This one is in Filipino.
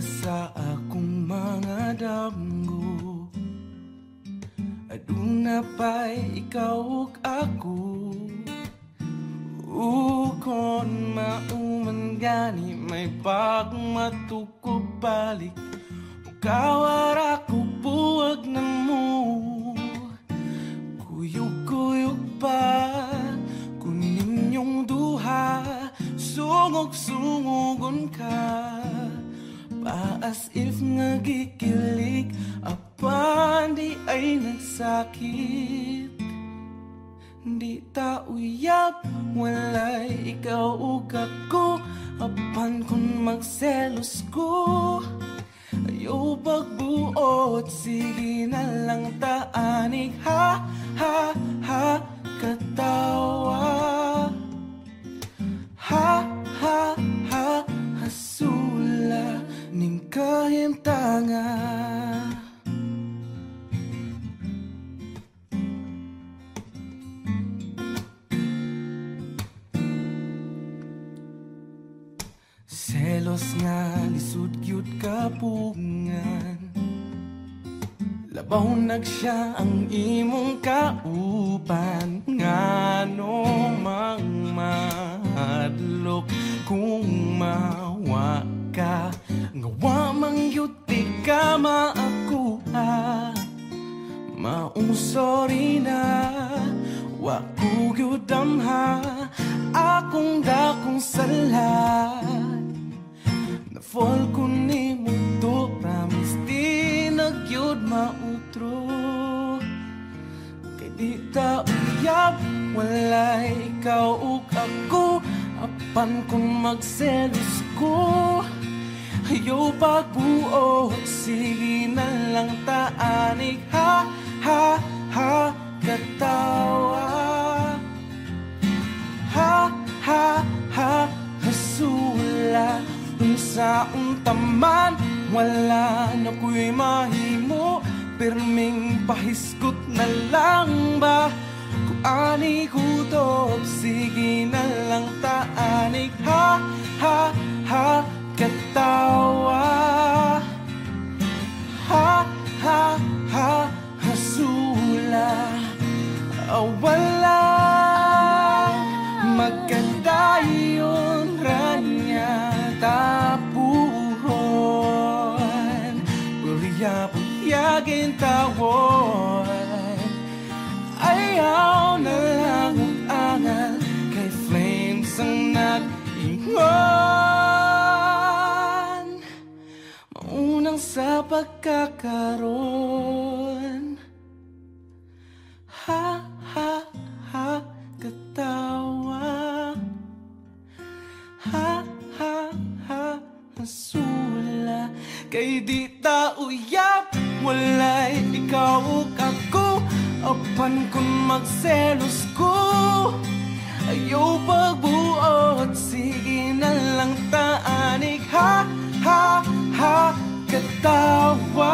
sa akong mga damgo. Aduna pa'y ikaw ug ako. Ukon mauman gani may pagmatukog balik. Kawara ko buwag na mo. Kuyog-kuyog pa Kunin yung duha. Sungog-sungogon ka Pa as if nagikilig Apan di ay nagsakit Di ta uyab Walay ikaw ug ako Apan kung magselos ko. Ayaw pagbuot Sige na lang taanig. Ha, ha, Selos nga lisod cute kapungan Labaw nagsiya ang imong kaupan. Ngano mang mahadlok kung mawa ka? Ngawa mang yuti ka maakuha Maong sorry na Wa ko mautro Kay di ta uyab Walay ikaw ug ako Apan kung magselos ko. Ayaw pagbuot Sige na lang taanig Ha, ha, ha Katawa. Ha, ha, ha Hasula Unsa untaman Wala na ko'y mahimo Pirming pahiskot na lang ba? Kung ani kutob Sige na lang taanig. Ha, ha, ha Katawa. Ha, ha, ha Hasula. Ah, Wala Tawon Ayaw na lang ang angal Kay flames ang nag-ingon Maunang sa pagkakaroon Ha, ha, ha, katawa Ha, ha, ha, hasula Kay di ta uyab Walay ikaw ako Apan kung magselos ko. Ayaw pagbuot Sige na lang taanig. Ha, ha, ha, katawa